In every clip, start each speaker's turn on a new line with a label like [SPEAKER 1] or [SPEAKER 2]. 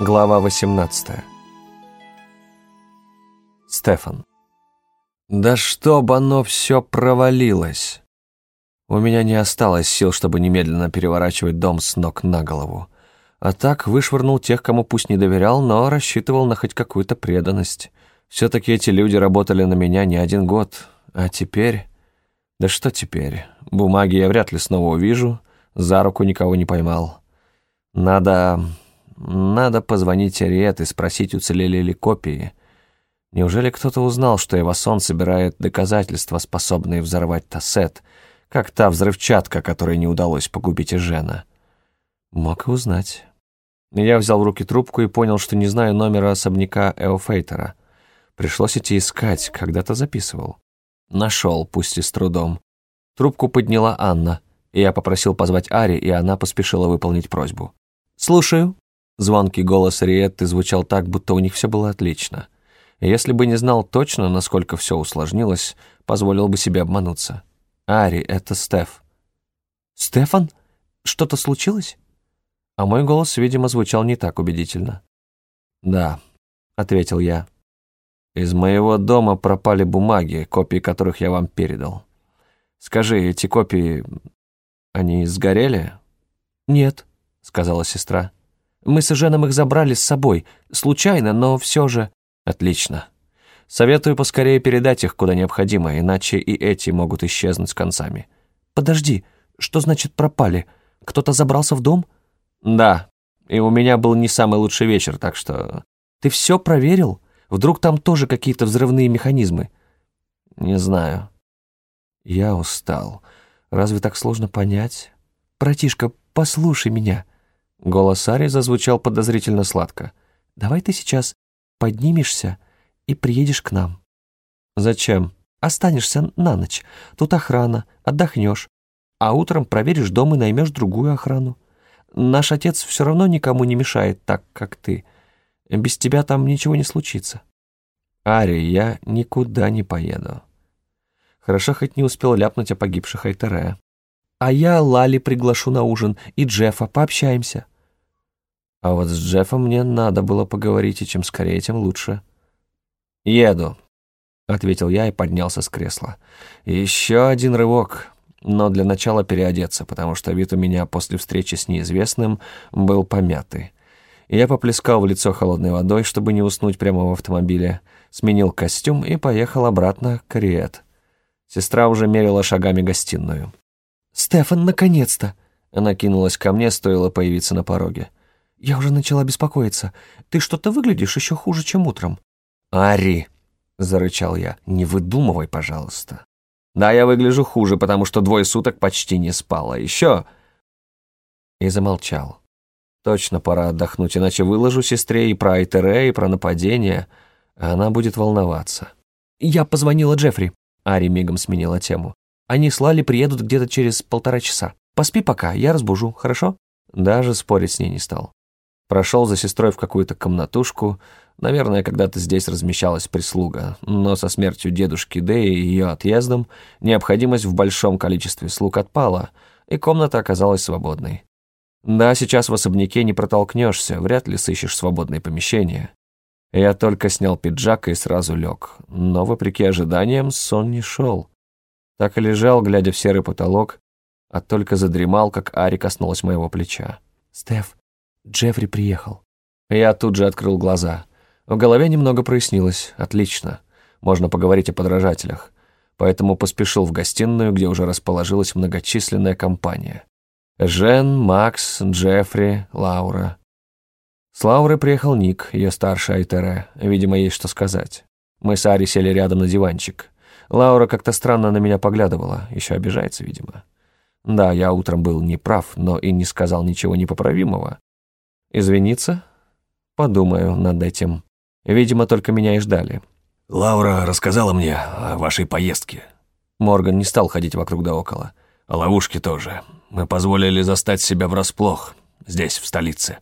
[SPEAKER 1] Глава 18 Стефан. Да чтоб оно все провалилось! У меня не осталось сил, чтобы немедленно переворачивать дом с ног на голову. А так вышвырнул тех, кому пусть не доверял, но рассчитывал на хоть какую-то преданность. Все-таки эти люди работали на меня не один год. А теперь... Да что теперь? Бумаги я вряд ли снова увижу. За руку никого не поймал. Надо... Надо позвонить Ариет и спросить, уцелели ли копии. Неужели кто-то узнал, что Эвасон собирает доказательства, способные взорвать Тассет, как та взрывчатка, которой не удалось погубить Эжена? Мог и узнать. Я взял в руки трубку и понял, что не знаю номера особняка Эофейтера. Пришлось идти искать, когда-то записывал. Нашел, пусть и с трудом. Трубку подняла Анна, я попросил позвать Ари, и она поспешила выполнить просьбу. «Слушаю», Звонкий голос Риетты звучал так, будто у них все было отлично. Если бы не знал точно, насколько все усложнилось, позволил бы себе обмануться. «Ари, это Стеф». «Стефан? Что-то случилось?» А мой голос, видимо, звучал не так убедительно. «Да», — ответил я. «Из моего дома пропали бумаги, копии которых я вам передал. Скажи, эти копии, они сгорели?» «Нет», — сказала сестра. Мы с Женом их забрали с собой. Случайно, но все же...» «Отлично. Советую поскорее передать их куда необходимо, иначе и эти могут исчезнуть с концами». «Подожди, что значит пропали? Кто-то забрался в дом?» «Да, и у меня был не самый лучший вечер, так что...» «Ты все проверил? Вдруг там тоже какие-то взрывные механизмы?» «Не знаю». «Я устал. Разве так сложно понять?» «Братишка, послушай меня». Голос Ари зазвучал подозрительно сладко. «Давай ты сейчас поднимешься и приедешь к нам». «Зачем?» «Останешься на ночь. Тут охрана, отдохнешь. А утром проверишь дом и наймешь другую охрану. Наш отец все равно никому не мешает так, как ты. Без тебя там ничего не случится». «Ари, я никуда не поеду». Хорошо хоть не успел ляпнуть о погибших Айтере. «А я Лали приглашу на ужин и Джеффа, пообщаемся». А вот с Джеффом мне надо было поговорить, и чем скорее, тем лучше. «Еду», — ответил я и поднялся с кресла. «Еще один рывок, но для начала переодеться, потому что вид у меня после встречи с неизвестным был помятый. Я поплескал в лицо холодной водой, чтобы не уснуть прямо в автомобиле, сменил костюм и поехал обратно к Риет. Сестра уже мерила шагами гостиную. «Стефан, наконец-то!» Она кинулась ко мне, стоило появиться на пороге. «Я уже начала беспокоиться. Ты что-то выглядишь еще хуже, чем утром». «Ари!» — зарычал я. «Не выдумывай, пожалуйста». «Да, я выгляжу хуже, потому что двое суток почти не спала. Еще...» И замолчал. «Точно пора отдохнуть, иначе выложу сестре и про Айтере, и про нападение, она будет волноваться». «Я позвонила Джеффри», — Ари мигом сменила тему. «Они слали, приедут где-то через полтора часа. Поспи пока, я разбужу, хорошо?» Даже спорить с ней не стал. Прошел за сестрой в какую-то комнатушку. Наверное, когда-то здесь размещалась прислуга, но со смертью дедушки Дэи и ее отъездом необходимость в большом количестве слуг отпала, и комната оказалась свободной. Да, сейчас в особняке не протолкнешься, вряд ли сыщешь свободные помещения. Я только снял пиджак и сразу лег, но, вопреки ожиданиям, сон не шел. Так и лежал, глядя в серый потолок, а только задремал, как Ари коснулась моего плеча. «Стеф, Джеффри приехал. Я тут же открыл глаза. В голове немного прояснилось. Отлично. Можно поговорить о подражателях. Поэтому поспешил в гостиную, где уже расположилась многочисленная компания. Жен, Макс, Джеффри, Лаура. С Лаурой приехал Ник, ее старшая Айтере. Видимо, есть что сказать. Мы с Ари сели рядом на диванчик. Лаура как-то странно на меня поглядывала, еще обижается, видимо. Да, я утром был неправ, но и не сказал ничего непоправимого. Извиниться? Подумаю над этим. Видимо, только меня и ждали.
[SPEAKER 2] Лаура рассказала мне о вашей поездке.
[SPEAKER 1] Морган не стал ходить вокруг да около.
[SPEAKER 2] О ловушке тоже. Мы позволили застать себя врасплох, здесь, в столице.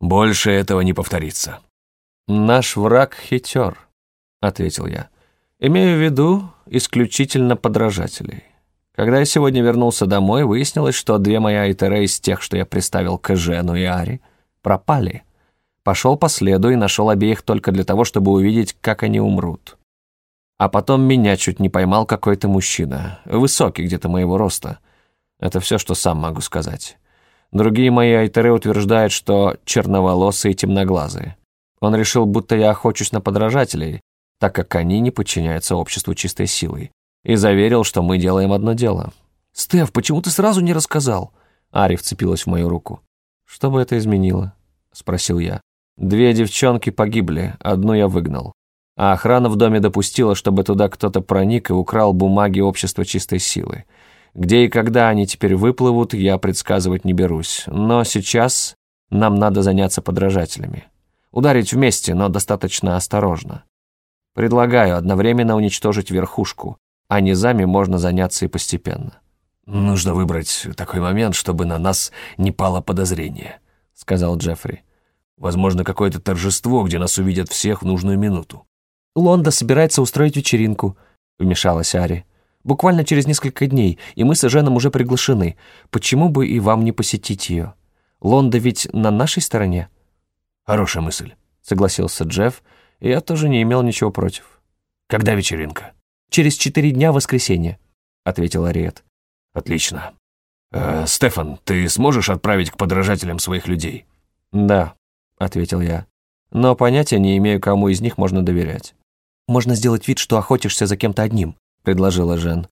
[SPEAKER 2] Больше этого не повторится.
[SPEAKER 1] «Наш враг хитер», — ответил я. «Имею в виду исключительно подражателей. Когда я сегодня вернулся домой, выяснилось, что две мои айтеры из тех, что я приставил к Жену и Ари, пропали. Пошел по следу и нашел обеих только для того, чтобы увидеть, как они умрут. А потом меня чуть не поймал какой-то мужчина, высокий где-то моего роста. Это все, что сам могу сказать. Другие мои айтеры утверждают, что черноволосые и темноглазые. Он решил, будто я охочусь на подражателей, так как они не подчиняются обществу чистой силой, и заверил, что мы делаем одно дело. «Стеф, почему ты сразу не рассказал?» Ари вцепилась в мою руку. «Что бы это изменило?» — спросил я. «Две девчонки погибли, одну я выгнал. А охрана в доме допустила, чтобы туда кто-то проник и украл бумаги общества чистой силы. Где и когда они теперь выплывут, я предсказывать не берусь. Но сейчас нам надо заняться подражателями. Ударить вместе, но достаточно осторожно. Предлагаю одновременно уничтожить верхушку, а низами можно заняться и постепенно.
[SPEAKER 2] «Нужно выбрать такой момент, чтобы на нас не пало подозрение», — сказал Джеффри. «Возможно, какое-то торжество, где нас увидят всех в нужную минуту».
[SPEAKER 3] «Лонда собирается устроить вечеринку», — вмешалась Ари. «Буквально через несколько дней, и мы с Эженом уже приглашены. Почему бы и вам не посетить ее? Лонда ведь на нашей стороне?»
[SPEAKER 2] «Хорошая мысль», —
[SPEAKER 1] согласился Джефф, и я тоже не имел ничего против.
[SPEAKER 2] «Когда вечеринка?»
[SPEAKER 3] «Через четыре дня воскресенье», — ответил Ариет.
[SPEAKER 2] «Отлично. Э, Стефан, ты сможешь отправить к подражателям своих людей?»
[SPEAKER 1] «Да», — ответил я. «Но понятия не имею, кому из них можно доверять».
[SPEAKER 3] «Можно сделать вид, что охотишься за кем-то одним», — предложила Жен.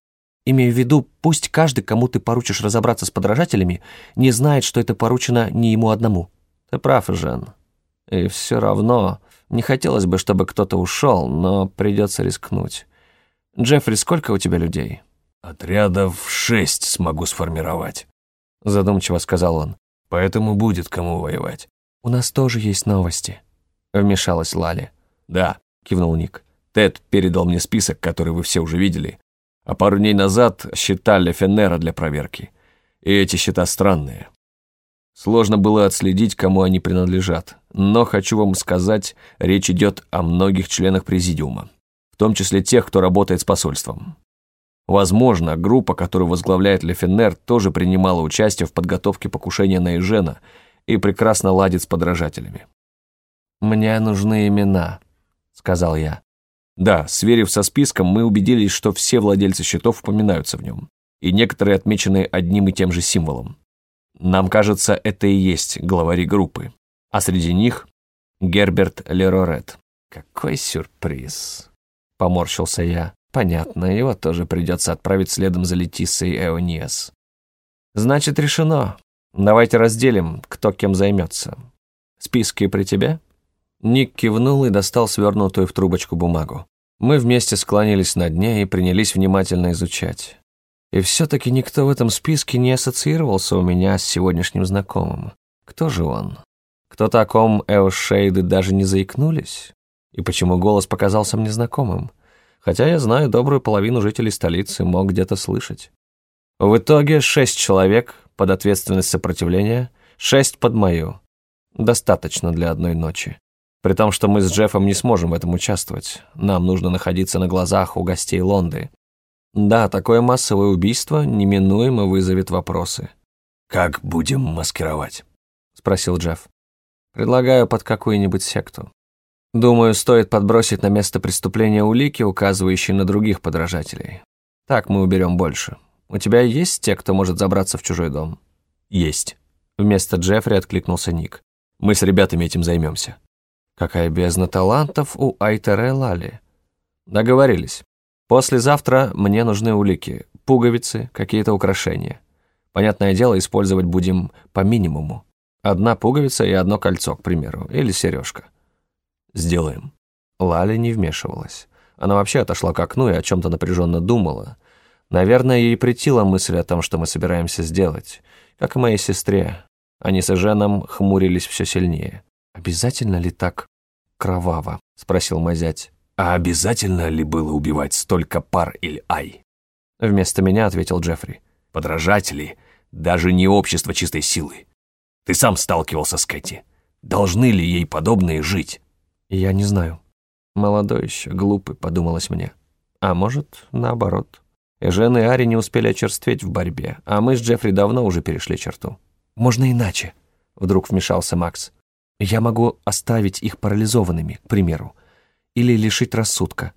[SPEAKER 3] «Имею в виду, пусть каждый, кому ты поручишь разобраться с подражателями, не знает, что это поручено не ему одному».
[SPEAKER 1] «Ты прав, Жен. И все равно не хотелось бы, чтобы кто-то ушел, но придется рискнуть. Джеффри, сколько у тебя людей?»
[SPEAKER 2] «Отрядов шесть смогу сформировать», —
[SPEAKER 1] задумчиво сказал он.
[SPEAKER 2] «Поэтому будет кому воевать».
[SPEAKER 3] «У нас тоже есть новости», —
[SPEAKER 1] вмешалась Лали.
[SPEAKER 2] «Да», — кивнул Ник. «Тед передал мне список, который вы все уже видели, а пару дней назад считали Феннера для проверки. И эти счета странные. Сложно было отследить, кому они принадлежат, но хочу вам сказать, речь идет о многих членах Президиума, том числе тех, кто работает с посольством. Возможно, группа, которую возглавляет Лефенер, тоже принимала участие в подготовке покушения на Эжена и прекрасно ладит с подражателями.
[SPEAKER 1] «Мне нужны имена», — сказал я.
[SPEAKER 2] Да, сверив со списком, мы убедились, что все владельцы счетов упоминаются в нем, и некоторые отмечены одним и тем же символом. Нам кажется, это и есть главари группы. А среди них Герберт Лерорет.
[SPEAKER 1] Какой сюрприз. Поморщился я. Понятно, его тоже придется отправить следом за Летиссой Эониас. Значит, решено. Давайте разделим, кто кем займется. Списки при тебе? Ник кивнул и достал свернутую в трубочку бумагу. Мы вместе склонились над ней и принялись внимательно изучать. И все-таки никто в этом списке не ассоциировался у меня с сегодняшним знакомым. Кто же он? Кто о ком Эошейды даже не заикнулись? И почему голос показался мне знакомым? Хотя я знаю добрую половину жителей столицы, мог где-то слышать. В итоге шесть человек под ответственность сопротивления, шесть под мою. Достаточно для одной ночи. При том, что мы с Джеффом не сможем в этом участвовать. Нам нужно находиться на глазах у гостей Лонды. Да, такое массовое убийство неминуемо вызовет вопросы.
[SPEAKER 2] «Как будем маскировать?»
[SPEAKER 1] — спросил Джефф. «Предлагаю под какую-нибудь секту. Думаю, стоит подбросить на место преступления улики, указывающие на других подражателей. Так мы уберем больше. У тебя есть те, кто может забраться в чужой дом?»
[SPEAKER 2] «Есть».
[SPEAKER 1] Вместо Джеффри откликнулся Ник.
[SPEAKER 2] «Мы с ребятами этим займемся».
[SPEAKER 1] «Какая бездна талантов у Айтере Лали». «Договорились». Послезавтра мне нужны улики, пуговицы, какие-то украшения. Понятное дело, использовать будем по минимуму. Одна пуговица и одно кольцо, к примеру, или сережка.
[SPEAKER 2] Сделаем.
[SPEAKER 1] Лали не вмешивалась. Она вообще отошла к окну и о чем-то напряженно думала. Наверное, ей притила мысль о том, что мы собираемся сделать. Как и моей сестре. Они с Эженом хмурились все сильнее. «Обязательно ли так кроваво?» — спросил мой зять.
[SPEAKER 2] «А обязательно ли было убивать столько пар или ай?»
[SPEAKER 1] Вместо меня ответил Джеффри.
[SPEAKER 2] «Подражатели — даже не общество чистой силы. Ты сам сталкивался с Кэти. Должны ли ей подобные жить?»
[SPEAKER 1] «Я не знаю. Молодой еще, глупый», — подумалось мне. А может, наоборот. Эжен и Ари не успели очерстветь в борьбе, а мы с Джеффри давно уже перешли черту.
[SPEAKER 3] «Можно иначе», —
[SPEAKER 1] вдруг вмешался Макс.
[SPEAKER 3] Я могу оставить их парализованными, к примеру, или лишить рассудка.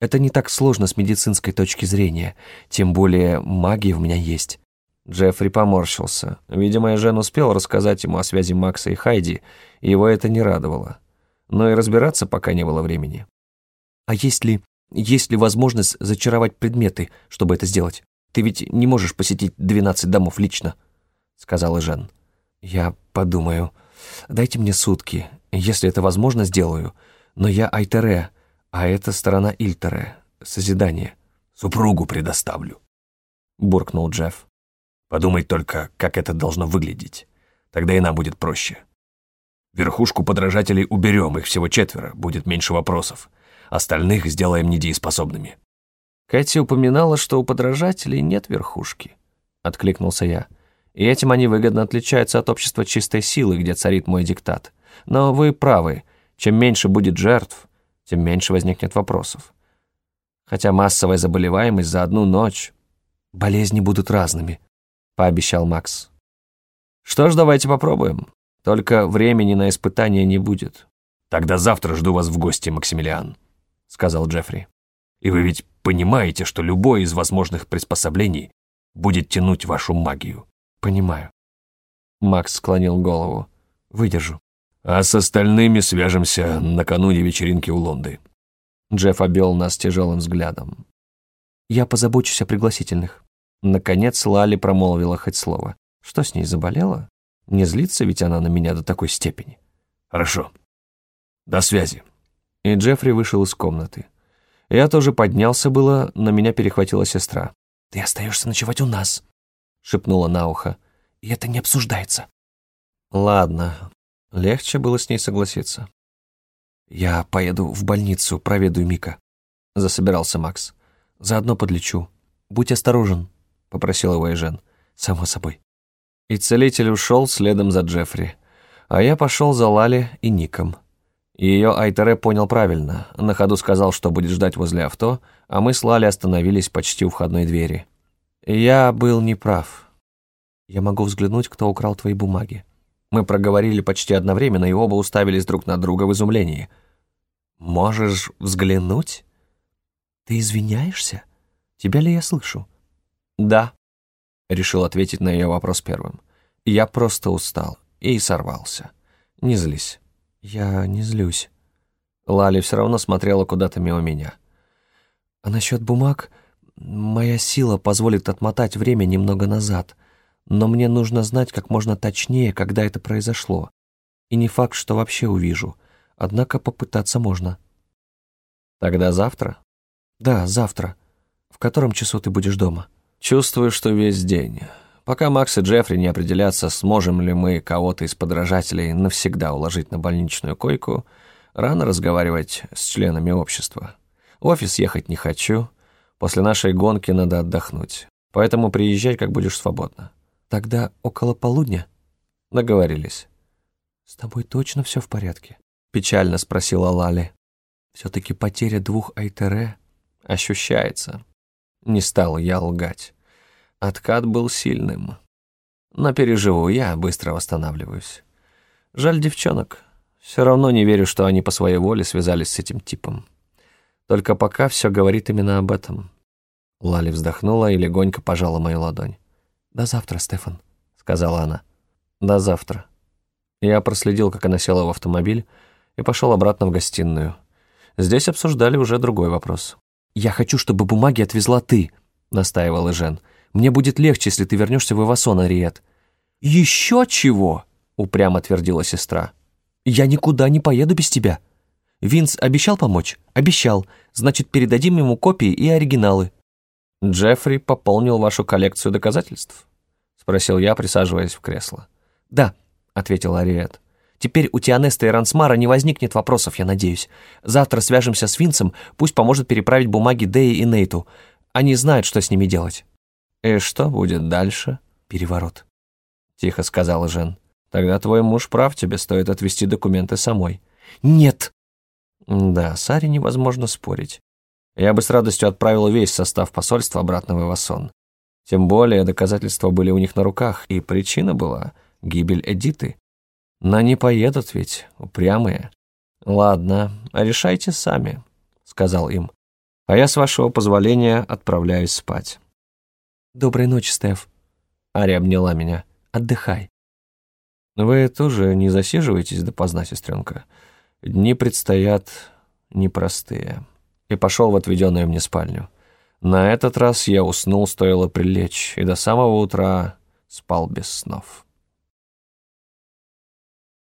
[SPEAKER 3] Это не так сложно с медицинской точки зрения, тем более магия у меня есть.
[SPEAKER 1] Джеффри поморщился. Видимо, Жен успел рассказать ему о связи Макса и Хайди, и его это не радовало. Но и разбираться пока не было времени.
[SPEAKER 3] «А есть ли, есть ли возможность зачаровать предметы, чтобы это сделать? Ты ведь не можешь посетить 12 домов лично», — сказала Жен. «Я подумаю. Дайте мне сутки. Если это возможно, сделаю. Но я Айтере, а это сторона Ильтере, созидание».
[SPEAKER 2] «Супругу предоставлю», — буркнул Джефф. «Подумай только, как это должно выглядеть. Тогда и нам будет проще. Верхушку подражателей уберем, их всего четверо, будет меньше вопросов. Остальных сделаем недееспособными».
[SPEAKER 1] Кэти упоминала, что у подражателей нет верхушки. Откликнулся я. И этим они выгодно отличаются от общества чистой силы, где царит мой диктат. Но вы правы, чем меньше будет жертв, тем меньше возникнет вопросов. Хотя массовая заболеваемость за одну ночь...
[SPEAKER 3] «Болезни будут разными», — пообещал Макс.
[SPEAKER 1] «Что ж, давайте попробуем. Только времени на испытание не будет».
[SPEAKER 2] «Тогда завтра жду вас в гости, Максимилиан», — сказал Джеффри. «И вы ведь понимаете, что любое из возможных приспособлений будет тянуть вашу магию?»
[SPEAKER 3] «Понимаю». Макс склонил голову. «Выдержу».
[SPEAKER 2] «А с остальными свяжемся накануне вечеринки у Лонды».
[SPEAKER 1] Джефф обвел нас тяжелым взглядом.
[SPEAKER 3] «Я позабочусь о пригласительных».
[SPEAKER 1] Наконец Лали промолвила хоть слово. Что с ней, заболела? Не злится ведь она на меня до такой степени.
[SPEAKER 2] «Хорошо. До связи».
[SPEAKER 1] И Джеффри вышел из комнаты. Я тоже поднялся было, но меня перехватила сестра.
[SPEAKER 3] «Ты остаешься ночевать у нас», — шепнула на ухо. «И это не обсуждается».
[SPEAKER 1] «Ладно». Легче было с ней согласиться.
[SPEAKER 3] «Я поеду в больницу, проведу Мика», — засобирался Макс. «Заодно подлечу. Будь осторожен», — попросил его Эжен. «Само собой».
[SPEAKER 1] И целитель ушел следом за Джеффри, а я пошел за Лали и Ником. Ее Айтере понял правильно, на ходу сказал, что будет ждать возле авто, а мы с Лали остановились почти у входной двери. Я был неправ.
[SPEAKER 3] Я могу взглянуть, кто украл твои бумаги.
[SPEAKER 1] Мы проговорили почти одновременно, и оба уставились друг на друга в изумлении. «Можешь взглянуть?»
[SPEAKER 3] «Ты извиняешься? Тебя ли я слышу?»
[SPEAKER 1] «Да», — решил ответить на ее вопрос первым. «Я просто устал и сорвался. Не злись».
[SPEAKER 3] «Я не злюсь».
[SPEAKER 1] Лали все равно смотрела куда-то мимо меня.
[SPEAKER 3] «А насчет бумаг...» Моя сила позволит отмотать время немного назад, но мне нужно знать как можно точнее, когда это произошло. И не факт, что вообще увижу, однако попытаться можно.
[SPEAKER 1] Тогда завтра?
[SPEAKER 3] Да, завтра. В котором часу ты будешь дома?
[SPEAKER 1] Чувствую, что весь день. Пока Макс и Джеффри не определятся, сможем ли мы кого-то из подражателей навсегда уложить на больничную койку, рано разговаривать с членами общества. В офис ехать не хочу — После нашей гонки надо отдохнуть. Поэтому приезжай, как будешь свободна.
[SPEAKER 3] Тогда около полудня?
[SPEAKER 1] Договорились.
[SPEAKER 3] С тобой точно все в порядке?
[SPEAKER 1] Печально спросила Лали.
[SPEAKER 3] Все-таки потеря двух Айтере
[SPEAKER 1] ощущается. Не стал я лгать. Откат был сильным. Но переживу, я быстро восстанавливаюсь. Жаль девчонок. Все равно не верю, что они по своей воле связались с этим типом. Только пока все говорит именно об этом. Лали вздохнула и легонько пожала мою ладонь.
[SPEAKER 3] «До завтра, Стефан», —
[SPEAKER 1] сказала она. «До завтра». Я проследил, как она села в автомобиль, и пошел обратно в гостиную. Здесь обсуждали уже другой вопрос.
[SPEAKER 3] «Я хочу, чтобы бумаги отвезла ты», — настаивал Жен. «Мне будет легче, если ты вернешься в Ивасон, Ариет».
[SPEAKER 1] «Еще чего?» — упрямо твердила сестра.
[SPEAKER 3] «Я никуда не поеду без тебя», Винс обещал помочь? Обещал. Значит, передадим ему копии и оригиналы.
[SPEAKER 1] Джеффри пополнил вашу коллекцию доказательств? Спросил я, присаживаясь в кресло.
[SPEAKER 3] Да, ответил Ариет. Теперь у Тианеста и Рансмара не возникнет вопросов, я надеюсь. Завтра свяжемся с Винсом, пусть поможет переправить бумаги Дэи и Нейту. Они знают, что с ними делать.
[SPEAKER 1] И что будет дальше?
[SPEAKER 3] Переворот.
[SPEAKER 1] Тихо сказала Жен. Тогда твой муж прав, тебе стоит отвести документы самой.
[SPEAKER 3] Нет,
[SPEAKER 1] да, с Ари невозможно спорить. Я бы с радостью отправил весь состав посольства обратно в Ивасон. Тем более доказательства были у них на руках, и причина была гибель Эдиты. Но не поедут ведь, упрямые. Ладно, решайте сами, сказал им. А я, с вашего позволения, отправляюсь спать.
[SPEAKER 3] Доброй ночи, Стеф.
[SPEAKER 1] Ари обняла меня.
[SPEAKER 3] Отдыхай.
[SPEAKER 1] Вы тоже не засиживаетесь допоздна, сестренка. Дни предстоят непростые. И пошел в отведенную мне спальню. На этот раз я уснул, стоило прилечь, и до самого утра спал без снов.